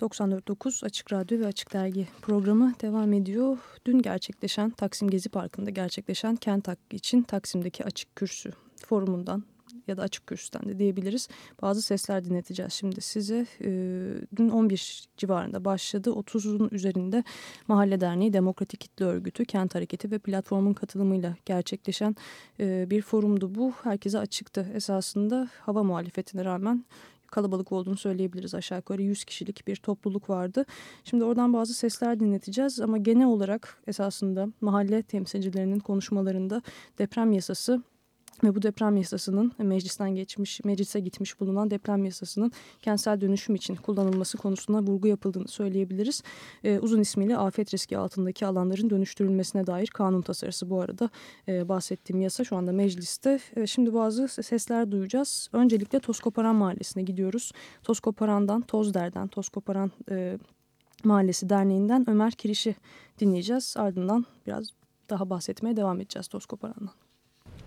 94.9 Açık Radyo ve Açık Dergi programı devam ediyor. Dün gerçekleşen Taksim Gezi Parkı'nda gerçekleşen Kent Hakkı için Taksim'deki Açık Kürsü forumundan ya da açık kürsüden de diyebiliriz. Bazı sesler dinleteceğiz şimdi size. E, dün 11 civarında başladı. 30'un üzerinde Mahalle Derneği, Demokratik Kitle Örgütü, Kent Hareketi ve platformun katılımıyla gerçekleşen e, bir forumdu bu. Herkese açıktı esasında hava muhalefetine rağmen kalabalık olduğunu söyleyebiliriz aşağı yukarı 100 kişilik bir topluluk vardı. Şimdi oradan bazı sesler dinleteceğiz ama genel olarak esasında mahalle temsilcilerinin konuşmalarında deprem yasası ve bu deprem yasasının meclisten geçmiş, meclise gitmiş bulunan deprem yasasının kentsel dönüşüm için kullanılması konusunda vurgu yapıldığını söyleyebiliriz. Ee, uzun ismiyle afet riski altındaki alanların dönüştürülmesine dair kanun tasarısı bu arada e, bahsettiğim yasa şu anda mecliste. E, şimdi bazı sesler duyacağız. Öncelikle Toskoparan Mahallesi'ne gidiyoruz. Toskoparan'dan, Tozder'den, Toskoparan e, Mahallesi Derneği'nden Ömer Kiriş'i dinleyeceğiz. Ardından biraz daha bahsetmeye devam edeceğiz Toskoparan'dan.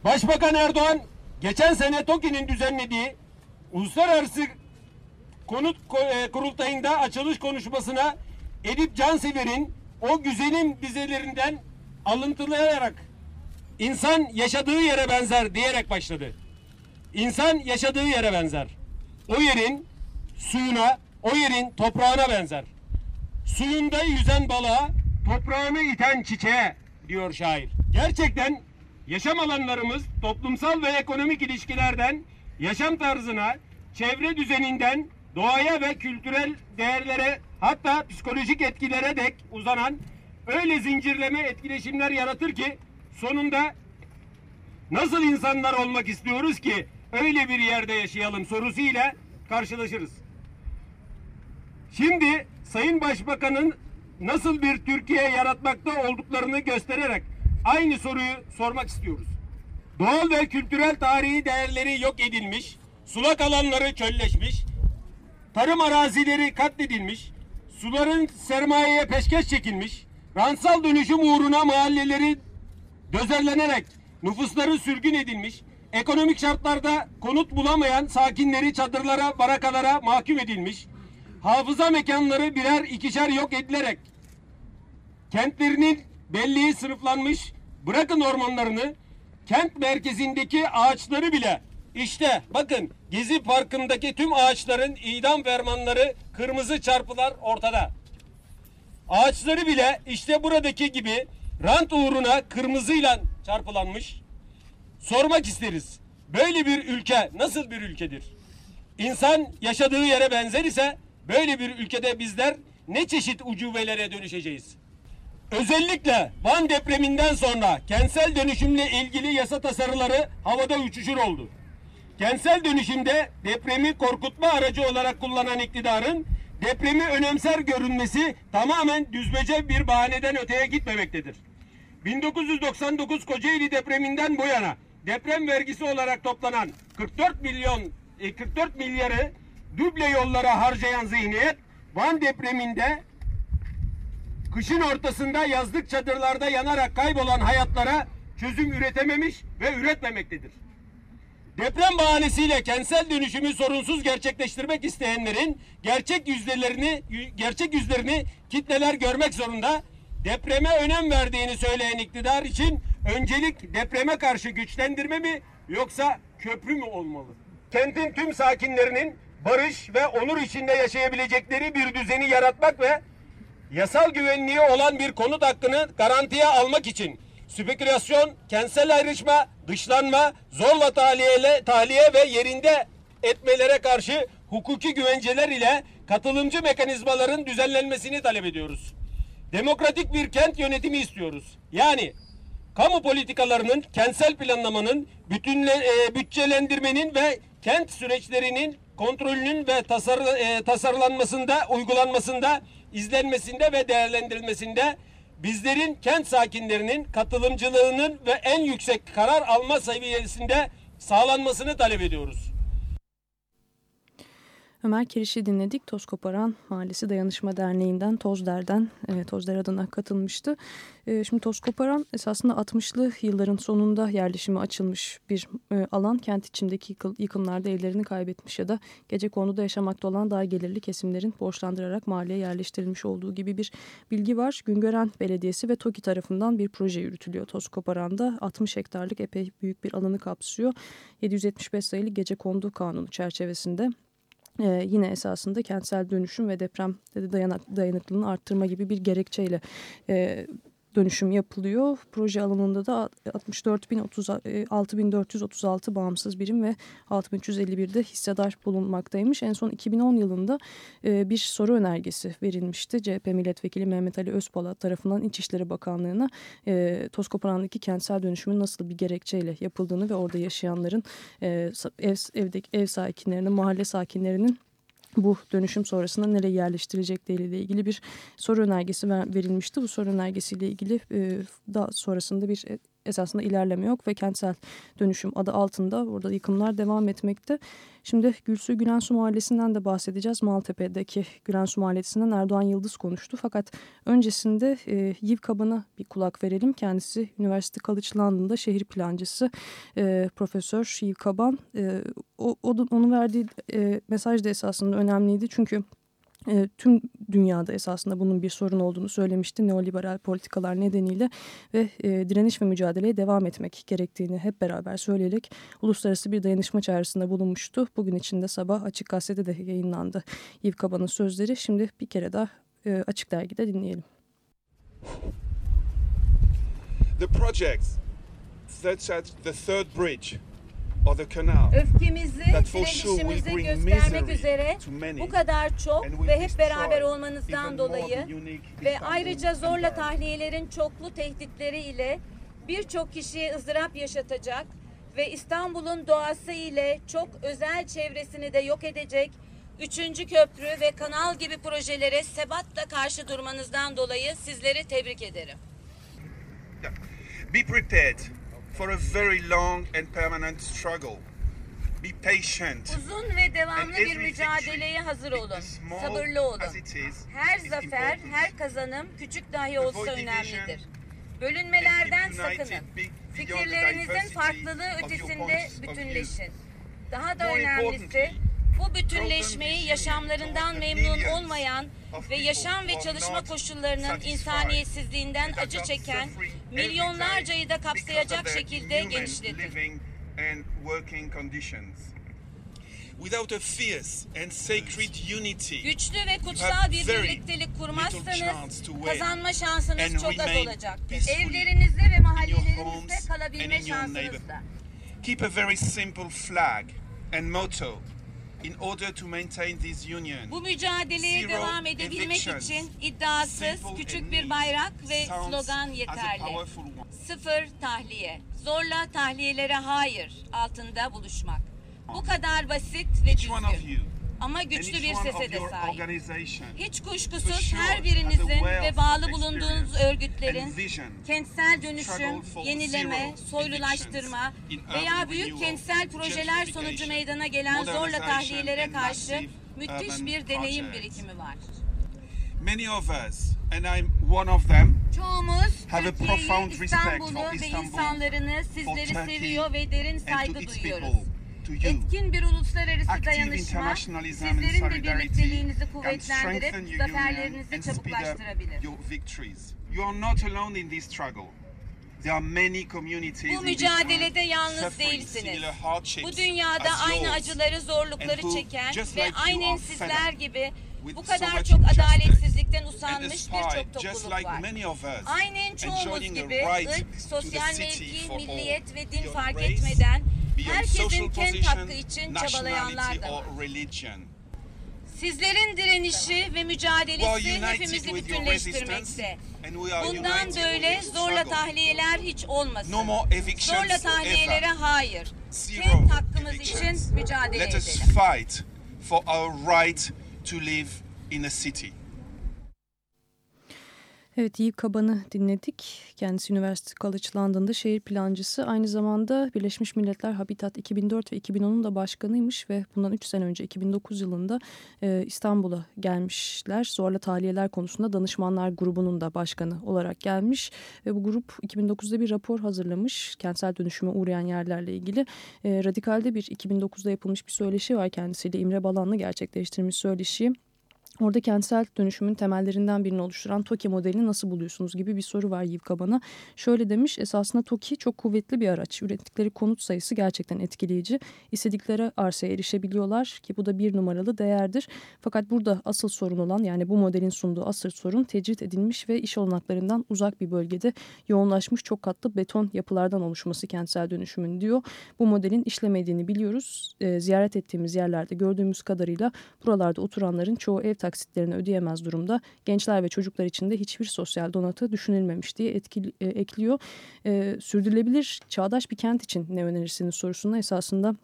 Başbakan Erdoğan geçen sene TOKİ'nin düzenlediği uluslararası konut e, kurultayında açılış konuşmasına Edip Cansever'in o güzelim dizelerinden alıntılayarak insan yaşadığı yere benzer diyerek başladı. İnsan yaşadığı yere benzer. O yerin suyuna, o yerin toprağına benzer. Suyunda yüzen balığa, toprağını iten çiçeğe diyor şair. Gerçekten yaşam alanlarımız toplumsal ve ekonomik ilişkilerden yaşam tarzına, çevre düzeninden doğaya ve kültürel değerlere hatta psikolojik etkilere dek uzanan öyle zincirleme etkileşimler yaratır ki sonunda nasıl insanlar olmak istiyoruz ki öyle bir yerde yaşayalım sorusuyla karşılaşırız. Şimdi Sayın Başbakan'ın nasıl bir Türkiye yaratmakta olduklarını göstererek aynı soruyu sormak istiyoruz. Doğal ve kültürel tarihi değerleri yok edilmiş, sulak alanları çölleşmiş, tarım arazileri katledilmiş, suların sermayeye peşkeş çekilmiş, ransal dönüşüm uğruna mahalleleri dözerlenerek nüfusları sürgün edilmiş, ekonomik şartlarda konut bulamayan sakinleri çadırlara, barakalara mahkum edilmiş, hafıza mekanları birer ikişer yok edilerek kentlerinin belleği sınıflanmış, bırakın ormanlarını, kent merkezindeki ağaçları bile işte bakın Gezi Parkı'ndaki tüm ağaçların idam fermanları kırmızı çarpılar ortada. Ağaçları bile işte buradaki gibi rant uğruna kırmızıyla çarpılanmış. Sormak isteriz. Böyle bir ülke nasıl bir ülkedir? İnsan yaşadığı yere benzer ise böyle bir ülkede bizler ne çeşit ucubelere dönüşeceğiz? Özellikle Van depreminden sonra kentsel dönüşümle ilgili yasa tasarıları havada uçuşur oldu. Kentsel dönüşümde depremi korkutma aracı olarak kullanan iktidarın depremi önemser görünmesi tamamen düzmece bir bahaneden öteye gitmemektedir. 1999 Kocaeli depreminden bu yana deprem vergisi olarak toplanan 44 milyon 44 e, milyarı duble yollara harcayan zihniyet Van depreminde kışın ortasında yazlık çadırlarda yanarak kaybolan hayatlara çözüm üretememiş ve üretmemektedir. Deprem bahanesiyle kentsel dönüşümü sorunsuz gerçekleştirmek isteyenlerin gerçek yüzlerini gerçek yüzlerini kitleler görmek zorunda. Depreme önem verdiğini söyleyen iktidar için öncelik depreme karşı güçlendirme mi yoksa köprü mü olmalı? Kentin tüm sakinlerinin barış ve onur içinde yaşayabilecekleri bir düzeni yaratmak ve yasal güvenliği olan bir konut hakkını garantiye almak için spekülasyon, kentsel ayrışma, dışlanma, zorla tahliye, tahliye ve yerinde etmelere karşı hukuki güvenceler ile katılımcı mekanizmaların düzenlenmesini talep ediyoruz. Demokratik bir kent yönetimi istiyoruz. Yani kamu politikalarının, kentsel planlamanın, bütünle, e, bütçelendirmenin ve kent süreçlerinin kontrolünün ve tasar, e, tasarlanmasında, uygulanmasında izlenmesinde ve değerlendirilmesinde bizlerin kent sakinlerinin katılımcılığının ve en yüksek karar alma seviyesinde sağlanmasını talep ediyoruz. Ömer Kiriş'i dinledik. Toz Koparan Mahallesi Dayanışma Derneği'nden, Tozder'den, e, Tozder adına katılmıştı. E, şimdi Toz Koparan esasında 60'lı yılların sonunda yerleşimi açılmış bir e, alan. Kent içindeki yıkımlarda evlerini kaybetmiş ya da gece konuda yaşamakta olan daha gelirli kesimlerin borçlandırarak mahalleye yerleştirilmiş olduğu gibi bir bilgi var. Güngören Belediyesi ve TOKİ tarafından bir proje yürütülüyor Toz Koparan'da. 60 hektarlık epey büyük bir alanı kapsıyor. 775 sayılı gece kondu kanunu çerçevesinde ee, yine esasında kentsel dönüşüm ve deprem dayanak, dayanıklılığını arttırma gibi bir gerekçeyle e, dönüşüm yapılıyor. Proje alanında da 64.436 e, bağımsız birim ve 6.351'de hissedar bulunmaktaymış. En son 2010 yılında e, bir soru önergesi verilmişti. CHP milletvekili Mehmet Ali Özpolat tarafından İçişleri Bakanlığı'na e, Toskoparan'daki kentsel dönüşümün nasıl bir gerekçeyle yapıldığını ve orada yaşayanların ev, evdeki ev sakinlerinin, mahalle sakinlerinin bu dönüşüm sonrasında nereye yerleştirilecekleri ilgili bir soru önergesi verilmişti. Bu soru önergesiyle ilgili e, daha sonrasında bir esasında ilerleme yok ve kentsel dönüşüm adı altında burada yıkımlar devam etmekte. Şimdi Gülsu Gülensu Mahallesi'nden de bahsedeceğiz. Maltepe'deki Gülensu Mahallesi'nden Erdoğan Yıldız konuştu. Fakat öncesinde e, Yiv Kabın'a bir kulak verelim. Kendisi Üniversite College şehir plancısı e, Profesör Yiv Kaban. E, o, onun verdiği e, mesaj da esasında önemliydi. Çünkü e, tüm dünyada esasında bunun bir sorun olduğunu söylemişti neoliberal politikalar nedeniyle ve e, direniş ve mücadeleye devam etmek gerektiğini hep beraber söyleyerek uluslararası bir dayanışma çağrısında bulunmuştu. Bugün içinde sabah Açık Gazete'de de yayınlandı Yivkaba'nın sözleri. Şimdi bir kere daha e, Açık Dergi'de dinleyelim. The projects such as the third bridge Öfkemizi, direnişimizi göstermek üzere bu kadar çok ve hep beraber olmanızdan dolayı ve ayrıca zorla tahliyelerin çoklu tehditleri ile birçok kişiye ızdırap yaşatacak ve İstanbul'un doğası ile çok özel çevresini de yok edecek üçüncü köprü ve kanal gibi projelere sebatla karşı durmanızdan dolayı sizleri tebrik ederim. Be prepared for a very long and permanent struggle. Be patient. Uzun ve devamlı bir mücadeleye hazır olun. Sabırlı olun. Her zafer, her kazanım küçük dahi olsa önemlidir. Bölünmelerden sakının. Fikirlerinizin farklılığı ötesinde bütünleşin. Daha da önemlisi bu bütünleşmeyi yaşamlarından memnun olmayan ve yaşam ve çalışma koşullarının insaniyetsizliğinden acı çeken milyonlarcayı da kapsayacak şekilde genişletin. Without a fierce and sacred unity, güçlü ve kutsal bir birliktelik kurmazsanız kazanma şansınız çok az olacaktır. Evlerinizde ve mahallelerinizde kalabilme şansınız da. Keep a very simple flag and motto In order to maintain this union, Bu mücadeleye devam edebilmek için iddiasız küçük bir bayrak ve slogan yeterli. Sıfır tahliye, zorla tahliyelere hayır altında buluşmak. Bu kadar basit ve düzgün ama güçlü bir sese de sahip. Hiç kuşkusuz her birinizin ve bağlı bulunduğunuz örgütlerin kentsel dönüşüm, yenileme, soylulaştırma veya büyük kentsel projeler sonucu meydana gelen zorla tahliyelere karşı müthiş bir deneyim birikimi var. Many of us, and I'm one of them, Çoğumuz Türkiye'yi, İstanbul'u ve insanlarını sizleri seviyor ve derin saygı duyuyoruz. Etkin bir uluslararası dayanışma sizlerin de birlikteliğinizi kuvvetlendirip zaferlerinizi çabuklaştırabilir. You are not alone in this struggle. Bu mücadelede yalnız değilsiniz. Bu dünyada aynı acıları, zorlukları çeken ve aynen sizler gibi bu kadar çok adaletsizlikten usanmış birçok topluluk var. Aynen çoğumuz gibi ırk, sosyal mevki, milliyet ve din fark etmeden herkesin kent hakkı için çabalayanlar da var. Sizlerin direnişi ve mücadelesi hepimizi bütünleştirmekte. Bundan böyle zorla tahliyeler hiç olmasın. Zorla tahliyelere hayır. Kent hakkımız için mücadele edelim. Let us fight for our right to live in a city. Evet Yves Kaban'ı dinledik. Kendisi Üniversite College London'da şehir plancısı. Aynı zamanda Birleşmiş Milletler Habitat 2004 ve 2010'un da başkanıymış ve bundan 3 sene önce 2009 yılında e, İstanbul'a gelmişler. Zorla tahliyeler konusunda danışmanlar grubunun da başkanı olarak gelmiş. Ve bu grup 2009'da bir rapor hazırlamış. Kentsel dönüşüme uğrayan yerlerle ilgili. E, Radikal'de bir 2009'da yapılmış bir söyleşi var kendisiyle. İmre Balan'la gerçekleştirmiş söyleşi. Orada kentsel dönüşümün temellerinden birini oluşturan TOKİ modelini nasıl buluyorsunuz gibi bir soru var Yivka bana. Şöyle demiş esasında TOKİ çok kuvvetli bir araç. Ürettikleri konut sayısı gerçekten etkileyici. İstedikleri arsaya erişebiliyorlar ki bu da bir numaralı değerdir. Fakat burada asıl sorun olan yani bu modelin sunduğu asıl sorun tecrit edilmiş ve iş olanaklarından uzak bir bölgede yoğunlaşmış çok katlı beton yapılardan oluşması kentsel dönüşümün diyor. Bu modelin işlemediğini biliyoruz. E, ziyaret ettiğimiz yerlerde gördüğümüz kadarıyla buralarda oturanların çoğu ev taksitlerini ödeyemez durumda. Gençler ve çocuklar için de hiçbir sosyal donatı düşünülmemiş diye etkili, e, ekliyor. E, sürdürülebilir çağdaş bir kent için ne önerirsiniz sorusuna esasında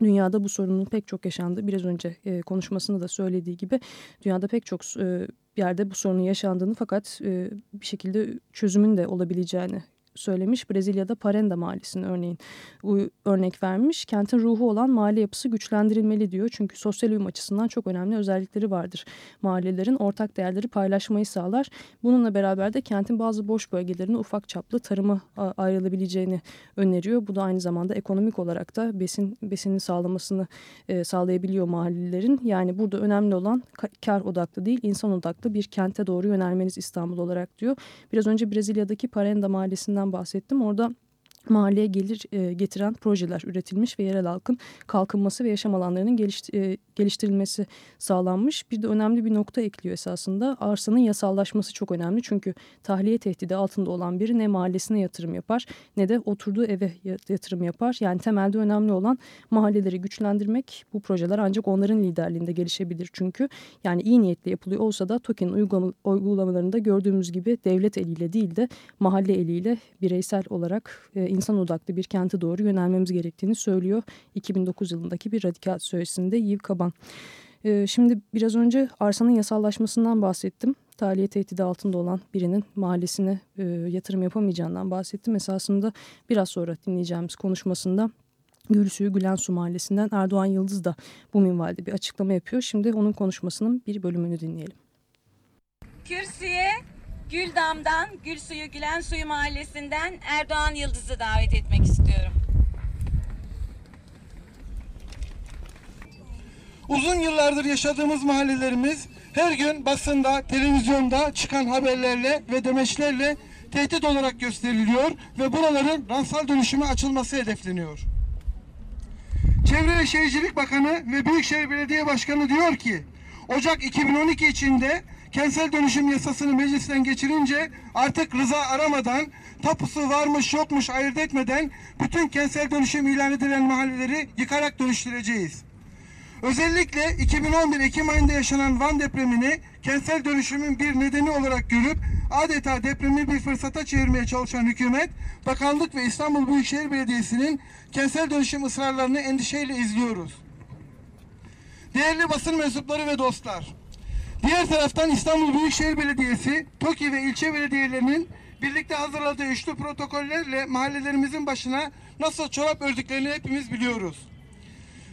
Dünyada bu sorunun pek çok yaşandığı biraz önce e, konuşmasında da söylediği gibi dünyada pek çok e, yerde bu sorunun yaşandığını fakat e, bir şekilde çözümün de olabileceğini söylemiş. Brezilya'da Parenda Mahallesi'nin örneğin örnek vermiş. Kentin ruhu olan mahalle yapısı güçlendirilmeli diyor. Çünkü sosyal uyum açısından çok önemli özellikleri vardır. Mahallelerin ortak değerleri paylaşmayı sağlar. Bununla beraber de kentin bazı boş bölgelerine ufak çaplı tarıma ayrılabileceğini öneriyor. Bu da aynı zamanda ekonomik olarak da besin besini sağlamasını e, sağlayabiliyor mahallelerin. Yani burada önemli olan kar odaklı değil insan odaklı bir kente doğru yönelmeniz İstanbul olarak diyor. Biraz önce Brezilya'daki Parenda Mahallesi'nden bahsettim. Orada mahalleye gelir e, getiren projeler üretilmiş ve yerel halkın kalkınması ve yaşam alanlarının geliş, e, geliştirilmesi sağlanmış. Bir de önemli bir nokta ekliyor esasında. Arsanın yasallaşması çok önemli. Çünkü tahliye tehdidi altında olan biri ne mahallesine yatırım yapar ne de oturduğu eve yatırım yapar. Yani temelde önemli olan mahalleleri güçlendirmek. Bu projeler ancak onların liderliğinde gelişebilir çünkü. Yani iyi niyetle yapılıyor olsa da TOKİ'nin uygulamalarında gördüğümüz gibi devlet eliyle değil de mahalle eliyle bireysel olarak e, insan odaklı bir kente doğru yönelmemiz gerektiğini söylüyor. 2009 yılındaki bir radikal söyleşisinde Yiv Kaban. Ee, şimdi biraz önce arsanın yasallaşmasından bahsettim. Tahliye tehdidi altında olan birinin mahallesine e, yatırım yapamayacağından bahsettim. Esasında biraz sonra dinleyeceğimiz konuşmasında Gülsuyu Gülensu Mahallesi'nden Erdoğan Yıldız da bu minvalde bir açıklama yapıyor. Şimdi onun konuşmasının bir bölümünü dinleyelim. Kürsüye Güldam'dan, Gül Suyu Gülen Suyu Mahallesi'nden Erdoğan Yıldız'ı davet etmek istiyorum. Uzun yıllardır yaşadığımız mahallelerimiz her gün basında, televizyonda çıkan haberlerle ve demeçlerle tehdit olarak gösteriliyor ve buraların ransal dönüşüme açılması hedefleniyor. Çevre ve Şehircilik Bakanı ve Büyükşehir Belediye Başkanı diyor ki Ocak 2012 içinde kentsel dönüşüm yasasını meclisten geçirince artık rıza aramadan tapusu varmış yokmuş ayırt etmeden bütün kentsel dönüşüm ilan edilen mahalleleri yıkarak dönüştüreceğiz. Özellikle 2011 Ekim ayında yaşanan Van depremini kentsel dönüşümün bir nedeni olarak görüp adeta depremi bir fırsata çevirmeye çalışan hükümet, bakanlık ve İstanbul Büyükşehir Belediyesi'nin kentsel dönüşüm ısrarlarını endişeyle izliyoruz. Değerli basın mensupları ve dostlar, Diğer taraftan İstanbul Büyükşehir Belediyesi, TOKİ ve ilçe belediyelerinin birlikte hazırladığı üçlü protokollerle mahallelerimizin başına nasıl çorap ördüklerini hepimiz biliyoruz.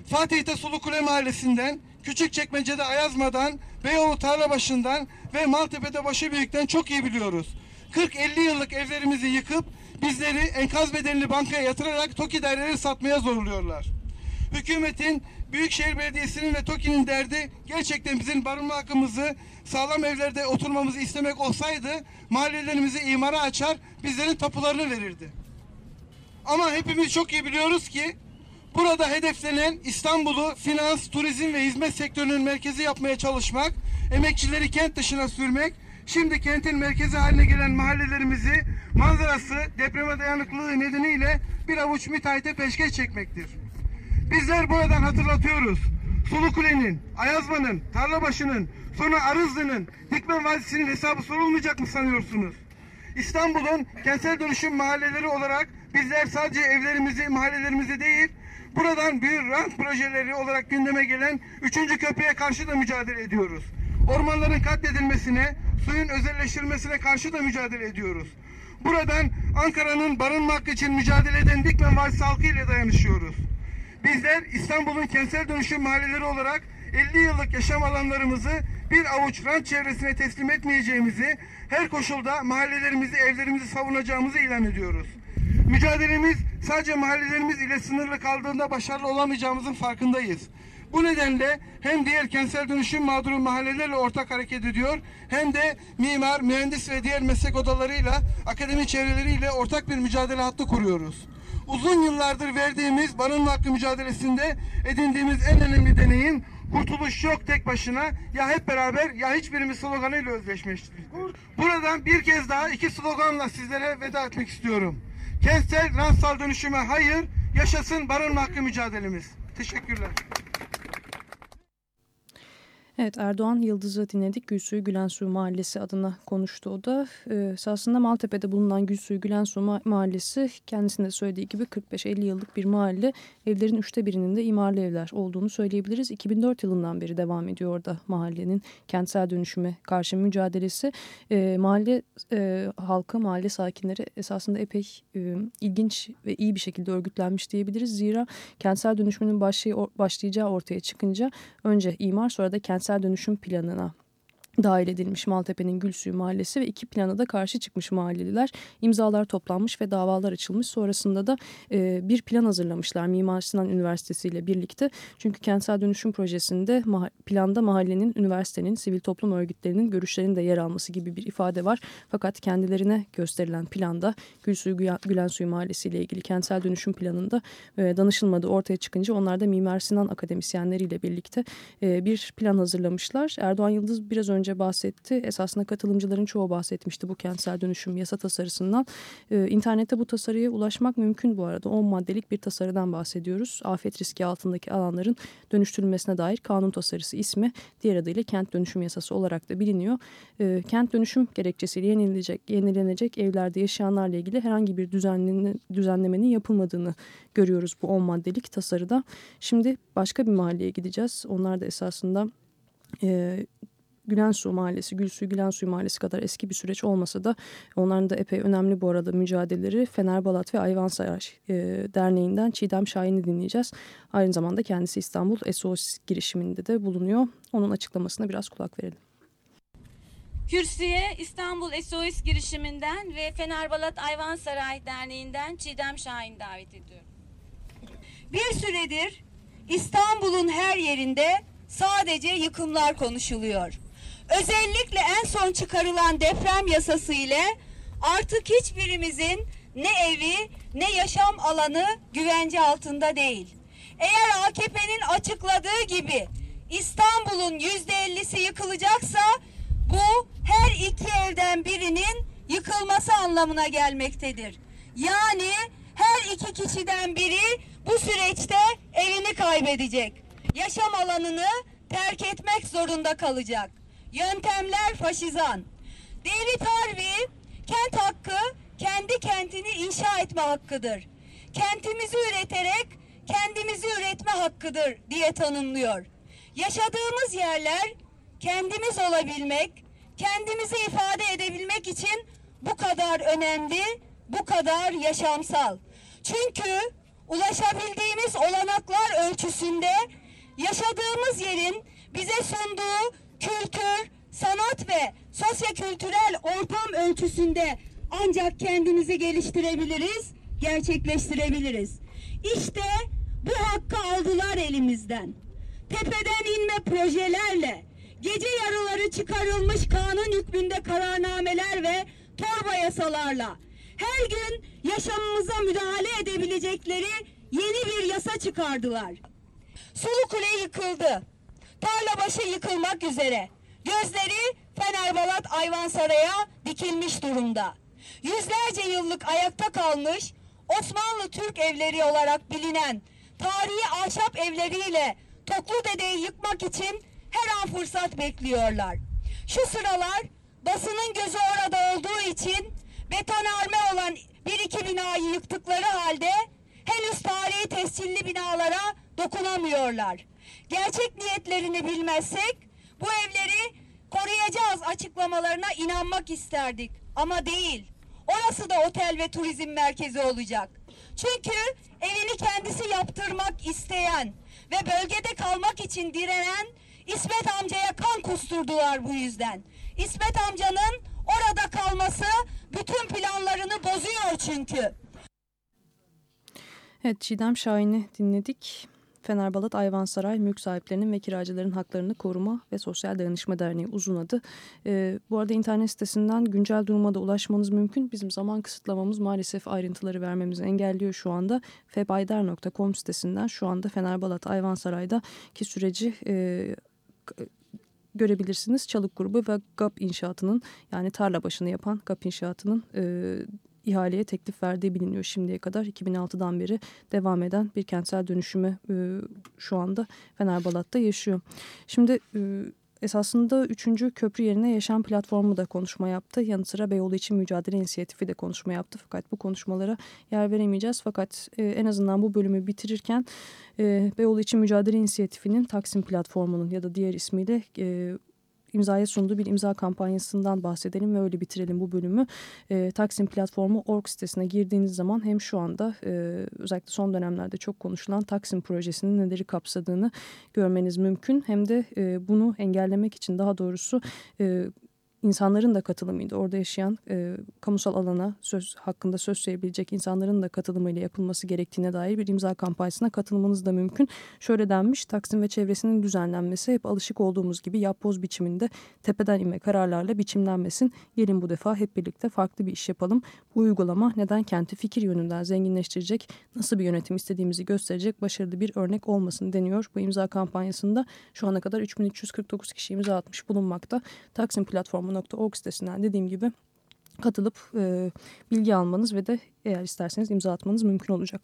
Fatih'te Sulukule Mahallesi'nden, Küçükçekmece'de Ayazma'dan, Beyoğlu Tarlabaşı'ndan ve Maltepe'de Başıbüyük'ten çok iyi biliyoruz. 40-50 yıllık evlerimizi yıkıp bizleri enkaz bedelini bankaya yatırarak TOKİ daireleri satmaya zorluyorlar. Hükümetin Büyükşehir Belediyesi'nin ve TOKİ'nin derdi gerçekten bizim barınma hakkımızı sağlam evlerde oturmamızı istemek olsaydı mahallelerimizi imara açar bizlerin tapularını verirdi. Ama hepimiz çok iyi biliyoruz ki burada hedeflenen İstanbul'u finans, turizm ve hizmet sektörünün merkezi yapmaya çalışmak, emekçileri kent dışına sürmek, şimdi kentin merkezi haline gelen mahallelerimizi manzarası, depreme dayanıklılığı nedeniyle bir avuç müteahhite peşkeş çekmektir. Bizler buradan hatırlatıyoruz. Sulukule'nin, Ayazma'nın, Tarlabaşı'nın, sonra Arızlı'nın, Hikmen Vadisi'nin hesabı sorulmayacak mı sanıyorsunuz? İstanbul'un kentsel dönüşüm mahalleleri olarak bizler sadece evlerimizi, mahallelerimizi değil, buradan büyük rant projeleri olarak gündeme gelen üçüncü köprüye karşı da mücadele ediyoruz. Ormanların katledilmesine, suyun özelleştirilmesine karşı da mücadele ediyoruz. Buradan Ankara'nın barınma hakkı için mücadele eden Dikmen Valisi halkı ile dayanışıyoruz. Bizler İstanbul'un kentsel dönüşüm mahalleleri olarak 50 yıllık yaşam alanlarımızı bir avuç rant çevresine teslim etmeyeceğimizi, her koşulda mahallelerimizi, evlerimizi savunacağımızı ilan ediyoruz. Mücadelemiz sadece mahallelerimiz ile sınırlı kaldığında başarılı olamayacağımızın farkındayız. Bu nedenle hem diğer kentsel dönüşüm mağduru mahallelerle ortak hareket ediyor hem de mimar, mühendis ve diğer meslek odalarıyla, akademi çevreleriyle ortak bir mücadele hattı kuruyoruz. Uzun yıllardır verdiğimiz barınma hakkı mücadelesinde edindiğimiz en önemli deneyim kurtuluş yok tek başına ya hep beraber ya hiçbirimiz sloganıyla özleşmiştir. Buradan bir kez daha iki sloganla sizlere veda etmek istiyorum. Kentsel rantsal dönüşüme hayır, yaşasın barınma hakkı mücadelemiz. Teşekkürler. Evet Erdoğan Yıldız'ı dinledik. Gülsuyu Gülensuyu Mahallesi adına konuştu o da. Ee, esasında Maltepe'de bulunan Gülsuyu Gülensuyu Mahallesi kendisinde söylediği gibi 45-50 yıllık bir mahalle. Evlerin üçte birinin de imarlı evler olduğunu söyleyebiliriz. 2004 yılından beri devam ediyor orada mahallenin kentsel dönüşüme karşı mücadelesi. Ee, mahalle e, halkı, mahalle sakinleri esasında epey e, ilginç ve iyi bir şekilde örgütlenmiş diyebiliriz. Zira kentsel dönüşümün başlayacağı ortaya çıkınca önce imar sonra da kentsel kentsel dönüşüm planına dahil edilmiş Maltepe'nin Gülsuyu Mahallesi ve iki plana da karşı çıkmış mahalleliler. imzalar toplanmış ve davalar açılmış. Sonrasında da e, bir plan hazırlamışlar Mimar Sinan Üniversitesi ile birlikte. Çünkü kentsel dönüşüm projesinde ma planda mahallenin, üniversitenin, sivil toplum örgütlerinin görüşlerinin de yer alması gibi bir ifade var. Fakat kendilerine gösterilen planda Gülsuyu Gülensuyu Mahallesi ile ilgili kentsel dönüşüm planında e, danışılmadığı ortaya çıkınca onlar da Mimar Sinan akademisyenleriyle birlikte e, bir plan hazırlamışlar. Erdoğan Yıldız biraz önce önce bahsetti. Esasında katılımcıların çoğu bahsetmişti bu kentsel dönüşüm yasa tasarısından. Ee, internette bu tasarıya ulaşmak mümkün bu arada. 10 maddelik bir tasarıdan bahsediyoruz. Afet riski altındaki alanların dönüştürülmesine dair kanun tasarısı ismi diğer adıyla kent dönüşüm yasası olarak da biliniyor. Ee, kent dönüşüm gerekçesiyle yenilecek, yenilenecek evlerde yaşayanlarla ilgili herhangi bir düzenlemenin yapılmadığını görüyoruz bu 10 maddelik tasarıda. Şimdi başka bir mahalleye gideceğiz. Onlar da esasında e, Gülensu Mahallesi, Gülsuyu Gülensuyu Mahallesi kadar eski bir süreç olmasa da onların da epey önemli bu arada mücadeleleri Fenerbalat ve Ayvansaray e, Derneği'nden Çiğdem Şahin'i dinleyeceğiz. Aynı zamanda kendisi İstanbul SOS girişiminde de bulunuyor. Onun açıklamasına biraz kulak verelim. Kürsüye İstanbul SOS girişiminden ve Fenerbalat Ayvansaray Derneği'nden Çiğdem Şahin davet ediyorum. Bir süredir İstanbul'un her yerinde sadece yıkımlar konuşuluyor. Özellikle en son çıkarılan deprem yasası ile artık hiçbirimizin ne evi ne yaşam alanı güvence altında değil. Eğer AKP'nin açıkladığı gibi İstanbul'un yüzde ellisi yıkılacaksa bu her iki evden birinin yıkılması anlamına gelmektedir. Yani her iki kişiden biri bu süreçte evini kaybedecek. Yaşam alanını terk etmek zorunda kalacak. Yöntemler faşizan. David Harvey, kent hakkı kendi kentini inşa etme hakkıdır. Kentimizi üreterek kendimizi üretme hakkıdır diye tanımlıyor. Yaşadığımız yerler kendimiz olabilmek, kendimizi ifade edebilmek için bu kadar önemli, bu kadar yaşamsal. Çünkü ulaşabildiğimiz olanaklar ölçüsünde yaşadığımız yerin bize sunduğu kültür, sanat ve sosyokültürel ortam ölçüsünde ancak kendimizi geliştirebiliriz, gerçekleştirebiliriz. İşte bu hakkı aldılar elimizden. Tepeden inme projelerle, gece yarıları çıkarılmış kanun hükmünde kararnameler ve torba yasalarla her gün yaşamımıza müdahale edebilecekleri yeni bir yasa çıkardılar. Sulu Kule yıkıldı. Tarlabaşı yıkılmak üzere. Gözleri Fenerbalat Ayvansaray'a dikilmiş durumda. Yüzlerce yıllık ayakta kalmış Osmanlı Türk evleri olarak bilinen tarihi ahşap evleriyle Toklu Dede'yi yıkmak için her an fırsat bekliyorlar. Şu sıralar basının gözü orada olduğu için betonarme olan bir iki binayı yıktıkları halde henüz tarihi tescilli binalara dokunamıyorlar. Gerçek niyetlerini bilmezsek bu evleri koruyacağız açıklamalarına inanmak isterdik. Ama değil. Orası da otel ve turizm merkezi olacak. Çünkü evini kendisi yaptırmak isteyen ve bölgede kalmak için direnen İsmet amcaya kan kusturdular bu yüzden. İsmet amcanın orada kalması bütün planlarını bozuyor çünkü. Evet Çiğdem Şahin'i dinledik. Fenerbalat Ayvansaray Mülk Sahiplerinin ve Kiracıların Haklarını Koruma ve Sosyal Dayanışma Derneği uzun adı. Ee, bu arada internet sitesinden güncel duruma da ulaşmanız mümkün. Bizim zaman kısıtlamamız maalesef ayrıntıları vermemizi engelliyor şu anda. febayder.com sitesinden şu anda Fenerbalat Ayvansaray'daki süreci e, görebilirsiniz. Çalık grubu ve GAP inşaatının yani tarla başını yapan GAP inşaatının e, ihaleye teklif verdiği biliniyor şimdiye kadar. 2006'dan beri devam eden bir kentsel dönüşümü e, şu anda Fenerbalat'ta yaşıyor. Şimdi e, esasında 3. köprü yerine Yaşam Platformu da konuşma yaptı. Yanı sıra Beyoğlu için Mücadele İnisiyatifi de konuşma yaptı. Fakat bu konuşmalara yer veremeyeceğiz. Fakat e, en azından bu bölümü bitirirken e, Beyoğlu için Mücadele İnisiyatifi'nin Taksim Platformu'nun ya da diğer ismiyle... E, imzaya sunduğu bir imza kampanyasından bahsedelim ve öyle bitirelim bu bölümü. E, Taksim Platformu org sitesine girdiğiniz zaman hem şu anda e, özellikle son dönemlerde çok konuşulan Taksim projesinin neleri kapsadığını görmeniz mümkün. Hem de e, bunu engellemek için daha doğrusu e, insanların da katılımıydı. Orada yaşayan e, kamusal alana söz hakkında söz söyleyebilecek insanların da katılımıyla yapılması gerektiğine dair bir imza kampanyasına katılmanız da mümkün. Şöyle denmiş Taksim ve çevresinin düzenlenmesi hep alışık olduğumuz gibi yapboz biçiminde tepeden inme kararlarla biçimlenmesin. Gelin bu defa hep birlikte farklı bir iş yapalım. Bu uygulama neden kenti fikir yönünden zenginleştirecek, nasıl bir yönetim istediğimizi gösterecek başarılı bir örnek olmasın deniyor. Bu imza kampanyasında şu ana kadar 3349 kişi imza atmış bulunmakta. Taksim platformu Org sitesinden dediğim gibi katılıp e, bilgi almanız ve de eğer isterseniz imza atmanız mümkün olacak.